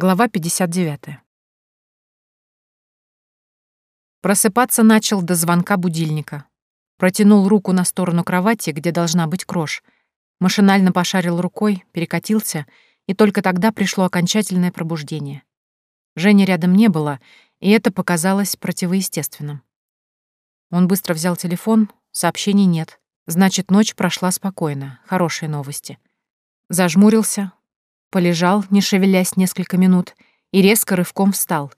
Глава 59. Просыпаться начал до звонка будильника. Протянул руку на сторону кровати, где должна быть крош. Машинально пошарил рукой, перекатился, и только тогда пришло окончательное пробуждение. Жени рядом не было, и это показалось противоестественным. Он быстро взял телефон, сообщений нет. Значит, ночь прошла спокойно, хорошие новости. Зажмурился, Полежал, не шевелясь несколько минут, и резко рывком встал.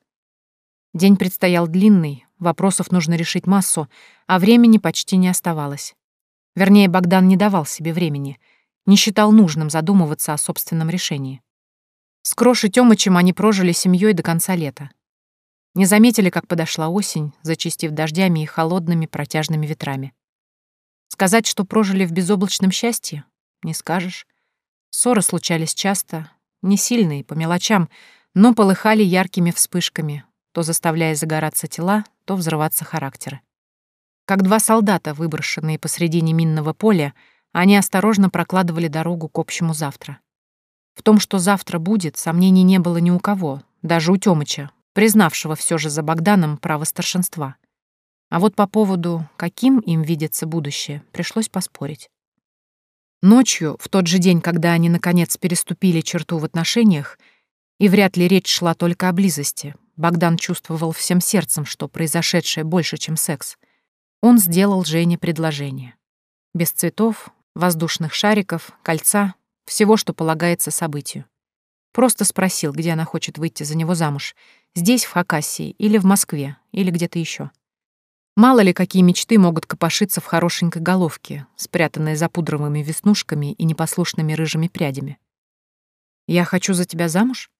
День предстоял длинный, вопросов нужно решить массу, а времени почти не оставалось. Вернее, Богдан не давал себе времени, не считал нужным задумываться о собственном решении. С Крош и Тёмычем они прожили семьей до конца лета. Не заметили, как подошла осень, зачистив дождями и холодными протяжными ветрами. Сказать, что прожили в безоблачном счастье, не скажешь. Ссоры случались часто, не сильные, по мелочам, но полыхали яркими вспышками, то заставляя загораться тела, то взрываться характеры. Как два солдата, выброшенные посредине минного поля, они осторожно прокладывали дорогу к общему завтра. В том, что завтра будет, сомнений не было ни у кого, даже у Тёмыча, признавшего все же за Богданом право старшинства. А вот по поводу, каким им видится будущее, пришлось поспорить. Ночью, в тот же день, когда они наконец переступили черту в отношениях, и вряд ли речь шла только о близости, Богдан чувствовал всем сердцем, что произошедшее больше, чем секс. Он сделал Жене предложение. Без цветов, воздушных шариков, кольца, всего, что полагается событию. Просто спросил, где она хочет выйти за него замуж. Здесь, в Хакасии, или в Москве, или где-то еще. Мало ли, какие мечты могут копошиться в хорошенькой головке, спрятанной за пудровыми веснушками и непослушными рыжими прядями. «Я хочу за тебя замуж?»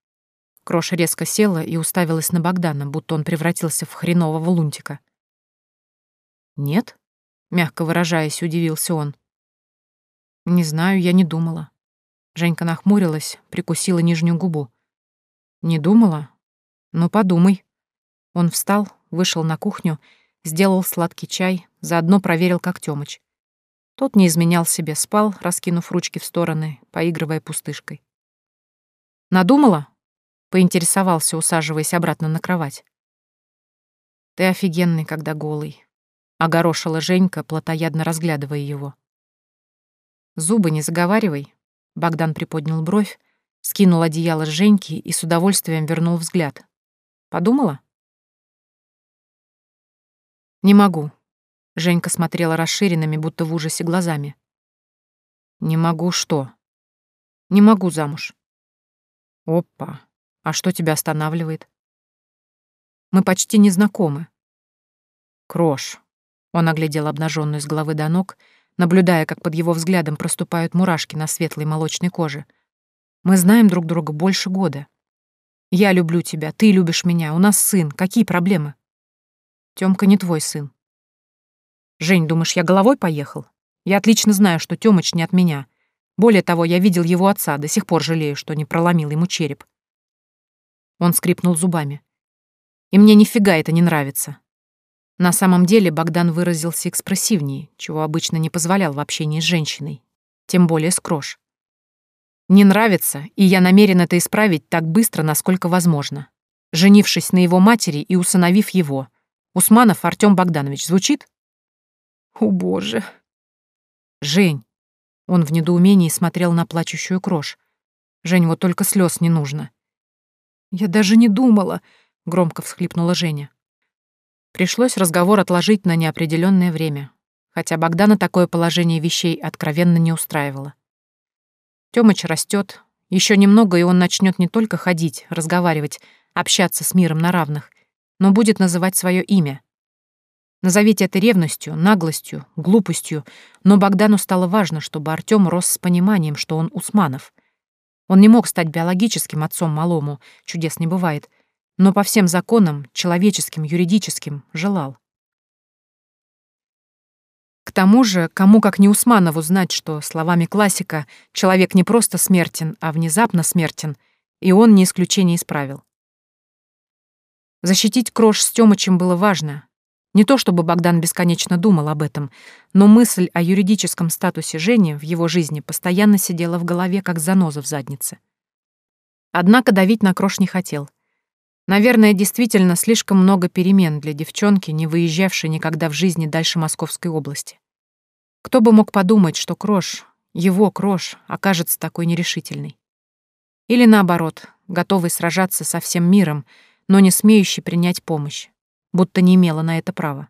Кроша резко села и уставилась на Богдана, будто он превратился в хренового лунтика. «Нет?» — мягко выражаясь, удивился он. «Не знаю, я не думала». Женька нахмурилась, прикусила нижнюю губу. «Не думала? Ну, подумай». Он встал, вышел на кухню сделал сладкий чай, заодно проверил, как Тёмыч. Тот не изменял себе, спал, раскинув ручки в стороны, поигрывая пустышкой. «Надумала?» — поинтересовался, усаживаясь обратно на кровать. «Ты офигенный, когда голый», — огорошила Женька, плотоядно разглядывая его. «Зубы не заговаривай», — Богдан приподнял бровь, скинул одеяло с Женьки и с удовольствием вернул взгляд. «Подумала?» «Не могу». Женька смотрела расширенными, будто в ужасе глазами. «Не могу что?» «Не могу замуж». «Опа! А что тебя останавливает?» «Мы почти не знакомы». «Крош». Он оглядел обнаженную с головы до ног, наблюдая, как под его взглядом проступают мурашки на светлой молочной коже. «Мы знаем друг друга больше года. Я люблю тебя, ты любишь меня, у нас сын. Какие проблемы?» Тёмка не твой сын. Жень, думаешь, я головой поехал? Я отлично знаю, что Тёмыч не от меня. Более того, я видел его отца, до сих пор жалею, что не проломил ему череп. Он скрипнул зубами. И мне нифига это не нравится. На самом деле Богдан выразился экспрессивнее, чего обычно не позволял в общении с женщиной, тем более с Крош. Не нравится, и я намерен это исправить так быстро, насколько возможно, женившись на его матери и усыновив его — Усманов Артём Богданович звучит? О, боже. Жень. Он в недоумении смотрел на плачущую крош. Жень, вот только слез не нужно. Я даже не думала, громко всхлипнула Женя. Пришлось разговор отложить на неопределённое время, хотя Богдана такое положение вещей откровенно не устраивало. Тёмыч растёт, ещё немного, и он начнёт не только ходить, разговаривать, общаться с миром на равных, но будет называть свое имя. Назовите это ревностью, наглостью, глупостью, но Богдану стало важно, чтобы Артём рос с пониманием, что он Усманов. Он не мог стать биологическим отцом малому, чудес не бывает, но по всем законам, человеческим, юридическим, желал. К тому же, кому как не Усманову знать, что, словами классика, человек не просто смертен, а внезапно смертен, и он не исключение исправил. Защитить Крош с Тёмычем было важно. Не то чтобы Богдан бесконечно думал об этом, но мысль о юридическом статусе Жени в его жизни постоянно сидела в голове, как заноза в заднице. Однако давить на Крош не хотел. Наверное, действительно слишком много перемен для девчонки, не выезжавшей никогда в жизни дальше Московской области. Кто бы мог подумать, что Крош, его Крош, окажется такой нерешительной. Или наоборот, готовый сражаться со всем миром, но не смеющий принять помощь, будто не имела на это права.